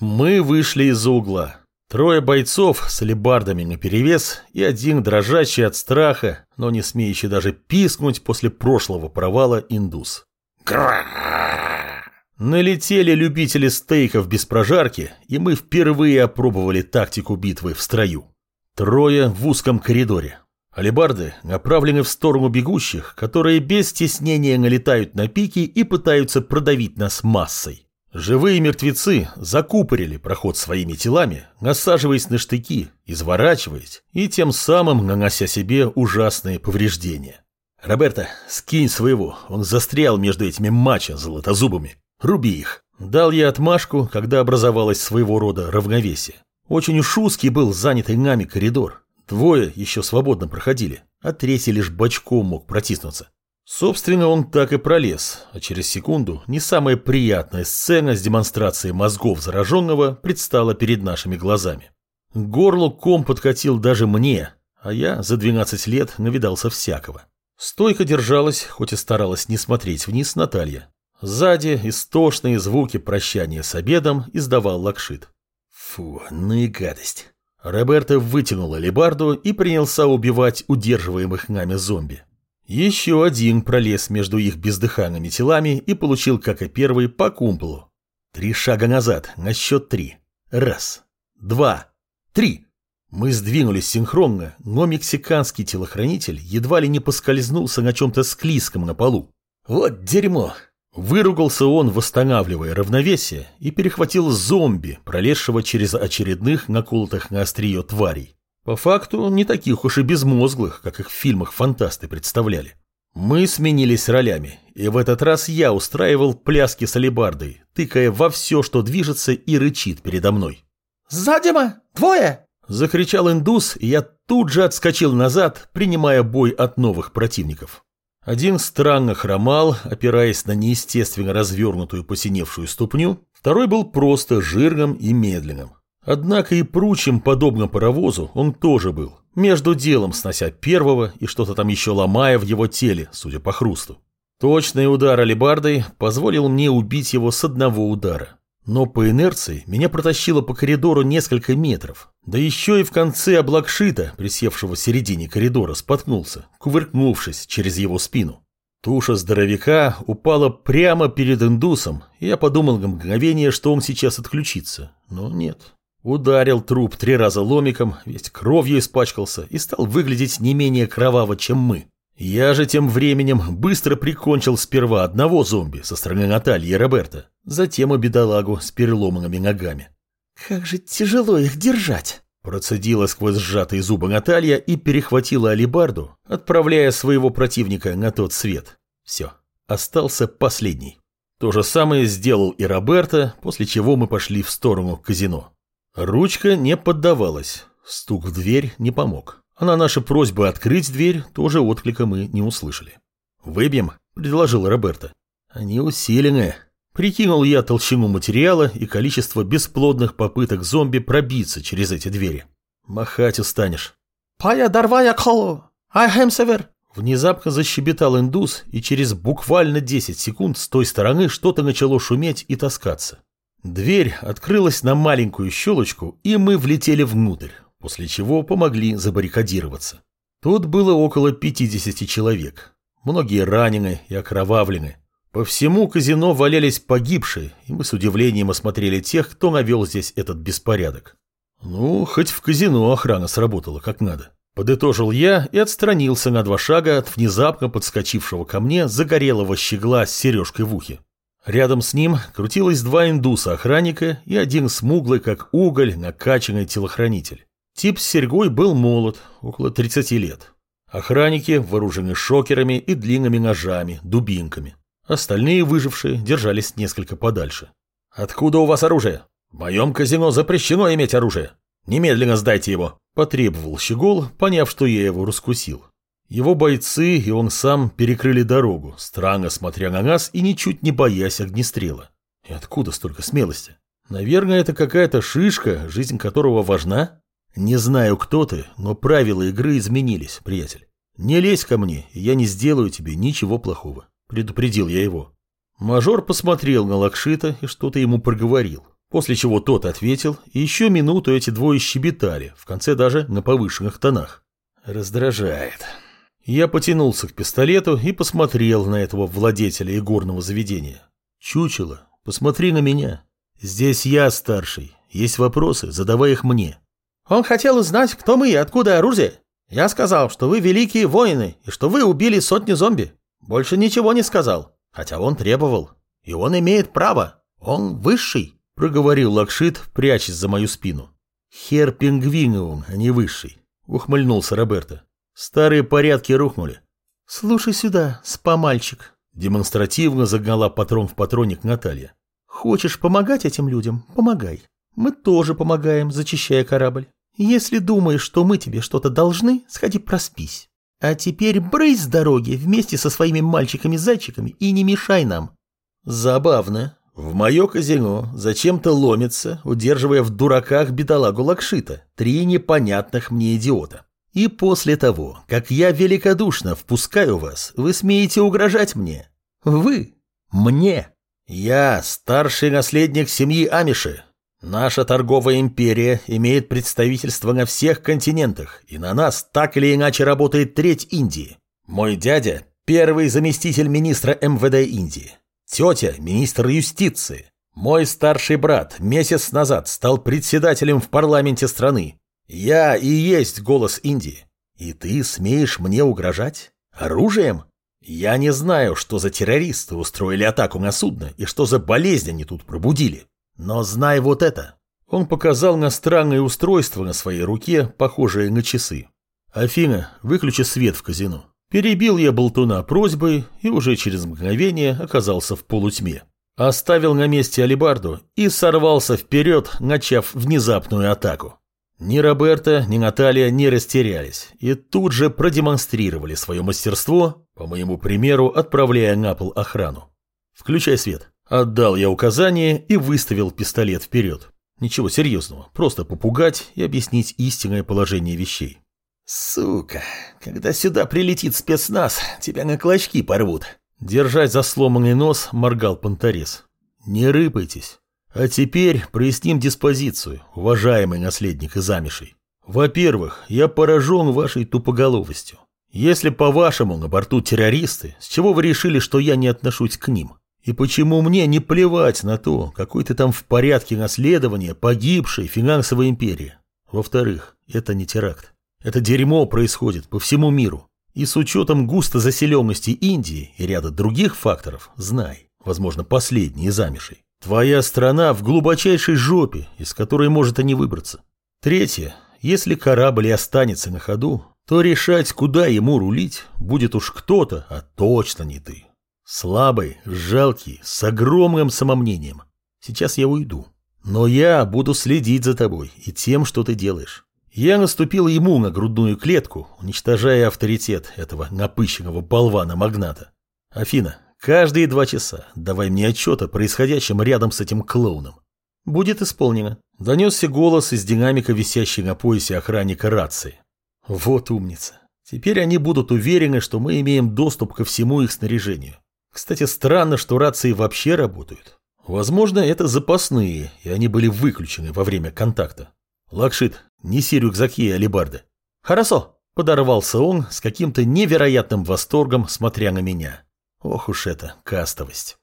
Мы вышли из угла. Трое бойцов с алебардами наперевес и один дрожащий от страха, но не смеющий даже пискнуть после прошлого провала индус. Налетели любители стейков без прожарки, и мы впервые опробовали тактику битвы в строю. Трое в узком коридоре. Алибарды направлены в сторону бегущих, которые без стеснения налетают на пики и пытаются продавить нас массой. Живые мертвецы закупорили проход своими телами, насаживаясь на штыки, изворачиваясь и тем самым нанося себе ужасные повреждения. «Роберто, скинь своего, он застрял между этими мачо золотозубами. Руби их». Дал я отмашку, когда образовалось своего рода равновесие. Очень уж узкий был занятый нами коридор. Двое еще свободно проходили, а третий лишь бочком мог протиснуться. Собственно, он так и пролез, а через секунду не самая приятная сцена с демонстрацией мозгов зараженного предстала перед нашими глазами. К горлу ком подкатил даже мне, а я за 12 лет навидался всякого. Стойко держалась, хоть и старалась не смотреть вниз Наталья. Сзади истошные звуки прощания с обедом издавал Лакшит. Фу, ну и гадость. Роберто вытянул алебарду и принялся убивать удерживаемых нами зомби. Еще один пролез между их бездыханными телами и получил, как и первый, по кумполу. Три шага назад, на счет три. Раз, два, три. Мы сдвинулись синхронно, но мексиканский телохранитель едва ли не поскользнулся на чем-то склизком на полу. Вот дерьмо! Выругался он, восстанавливая равновесие, и перехватил зомби, пролезшего через очередных наколотых на острие тварей. По факту, не таких уж и безмозглых, как их в фильмах фантасты представляли. Мы сменились ролями, и в этот раз я устраивал пляски с алебардой, тыкая во все, что движется и рычит передо мной. «Сзади, Двое!» – закричал индус, и я тут же отскочил назад, принимая бой от новых противников. Один странно хромал, опираясь на неестественно развернутую посиневшую ступню, второй был просто жирным и медленным. Однако и пручим, подобно паровозу, он тоже был, между делом снося первого и что-то там еще ломая в его теле, судя по хрусту. Точный удар алебардой позволил мне убить его с одного удара. Но по инерции меня протащило по коридору несколько метров. Да еще и в конце облакшита, присевшего в середине коридора, споткнулся, кувыркнувшись через его спину. Туша здоровяка упала прямо перед индусом, и я подумал на мгновение, что он сейчас отключится. Но нет, Ударил труп три раза ломиком, весь кровью испачкался и стал выглядеть не менее кроваво, чем мы. Я же тем временем быстро прикончил сперва одного зомби со стороны Натальи и Роберта, затем и бедолагу с переломанными ногами. «Как же тяжело их держать!» Процедила сквозь сжатые зубы Наталья и перехватила алибарду, отправляя своего противника на тот свет. Все, остался последний. То же самое сделал и Роберта, после чего мы пошли в сторону казино. Ручка не поддавалась. Стук в дверь не помог. А на наши просьбы открыть дверь тоже отклика мы не услышали. «Выбьем», — предложил Роберто. «Они усиленные». Прикинул я толщину материала и количество бесплодных попыток зомби пробиться через эти двери. Махать устанешь. «Пая дарвая колу! Айхэм север!» Внезапно защебетал индус, и через буквально 10 секунд с той стороны что-то начало шуметь и таскаться. Дверь открылась на маленькую щелочку, и мы влетели внутрь, после чего помогли забаррикадироваться. Тут было около 50 человек. Многие ранены и окровавлены. По всему казино валялись погибшие, и мы с удивлением осмотрели тех, кто навел здесь этот беспорядок. Ну, хоть в казино охрана сработала как надо. Подытожил я и отстранился на два шага от внезапно подскочившего ко мне загорелого щегла с сережкой в ухе. Рядом с ним крутилось два индуса-охранника и один смуглый, как уголь, накачанный телохранитель. Тип с серьгой был молод, около 30 лет. Охранники вооружены шокерами и длинными ножами, дубинками. Остальные выжившие держались несколько подальше. «Откуда у вас оружие?» «В моем казино запрещено иметь оружие. Немедленно сдайте его», – потребовал Щегол, поняв, что я его раскусил. Его бойцы и он сам перекрыли дорогу, странно смотря на нас и ничуть не боясь огнестрела. И откуда столько смелости? Наверное, это какая-то шишка, жизнь которого важна? Не знаю, кто ты, но правила игры изменились, приятель. Не лезь ко мне, я не сделаю тебе ничего плохого. Предупредил я его. Мажор посмотрел на Лакшита и что-то ему проговорил. После чего тот ответил, и еще минуту эти двое щебетали, в конце даже на повышенных тонах. Раздражает. Я потянулся к пистолету и посмотрел на этого владетеля игорного заведения. Чучело, посмотри на меня. Здесь я старший. Есть вопросы, задавай их мне. Он хотел узнать, кто мы и откуда оружие. Я сказал, что вы великие воины и что вы убили сотни зомби. Больше ничего не сказал, хотя он требовал. И он имеет право. Он высший, проговорил Лакшит, прячась за мою спину. Хер пингвиновым, а не высший, ухмыльнулся Роберто. Старые порядки рухнули. Слушай сюда, спа-мальчик. Демонстративно загнала патрон в патронник Наталья. Хочешь помогать этим людям? Помогай. Мы тоже помогаем, зачищая корабль. Если думаешь, что мы тебе что-то должны, сходи проспись. А теперь брысь с дороги вместе со своими мальчиками-зайчиками и не мешай нам. Забавно. В мое казино зачем-то ломится, удерживая в дураках бедолагу Лакшита, три непонятных мне идиота. И после того, как я великодушно впускаю вас, вы смеете угрожать мне. Вы. Мне. Я старший наследник семьи Амиши, Наша торговая империя имеет представительство на всех континентах, и на нас так или иначе работает треть Индии. Мой дядя – первый заместитель министра МВД Индии. Тетя – министр юстиции. Мой старший брат месяц назад стал председателем в парламенте страны. Я и есть голос Индии. И ты смеешь мне угрожать? Оружием? Я не знаю, что за террористы устроили атаку на судно и что за болезнь они тут пробудили. Но знай вот это. Он показал на странное устройство на своей руке, похожее на часы. Афина, выключи свет в казино. Перебил я болтуна просьбой и уже через мгновение оказался в полутьме. Оставил на месте алибарду и сорвался вперед, начав внезапную атаку. Ни Роберта, ни Наталья не растерялись и тут же продемонстрировали свое мастерство, по моему примеру, отправляя на пол охрану. «Включай свет», Отдал я указание и выставил пистолет вперед. Ничего серьезного, просто попугать и объяснить истинное положение вещей. «Сука, когда сюда прилетит спецназ, тебя на клочки порвут». Держать за сломанный нос моргал понторез. «Не рыпайтесь. А теперь проясним диспозицию, уважаемый наследник из Амишей. Во-первых, я поражен вашей тупоголовостью. Если, по-вашему, на борту террористы, с чего вы решили, что я не отношусь к ним? И почему мне не плевать на то, какой ты там в порядке наследования погибшей финансовой империи? Во-вторых, это не теракт. Это дерьмо происходит по всему миру. И с учетом густо заселенности Индии и ряда других факторов, знай, возможно, последние замешей. Твоя страна в глубочайшей жопе, из которой может и не выбраться. Третье. Если корабль и останется на ходу, то решать, куда ему рулить, будет уж кто-то, а точно не ты. Слабый, жалкий, с огромным самомнением. Сейчас я уйду. Но я буду следить за тобой и тем, что ты делаешь. Я наступил ему на грудную клетку, уничтожая авторитет этого напыщенного болвана-магната. Афина, каждые два часа давай мне отчет о происходящем рядом с этим клоуном. Будет исполнено. Донесся голос из динамика, висящей на поясе охранника рации. Вот умница. Теперь они будут уверены, что мы имеем доступ ко всему их снаряжению. Кстати, странно, что рации вообще работают. Возможно, это запасные, и они были выключены во время контакта. Лакшит, неси рюкзаки и алибарды. Хорошо, подорвался он с каким-то невероятным восторгом, смотря на меня. Ох уж это кастовость.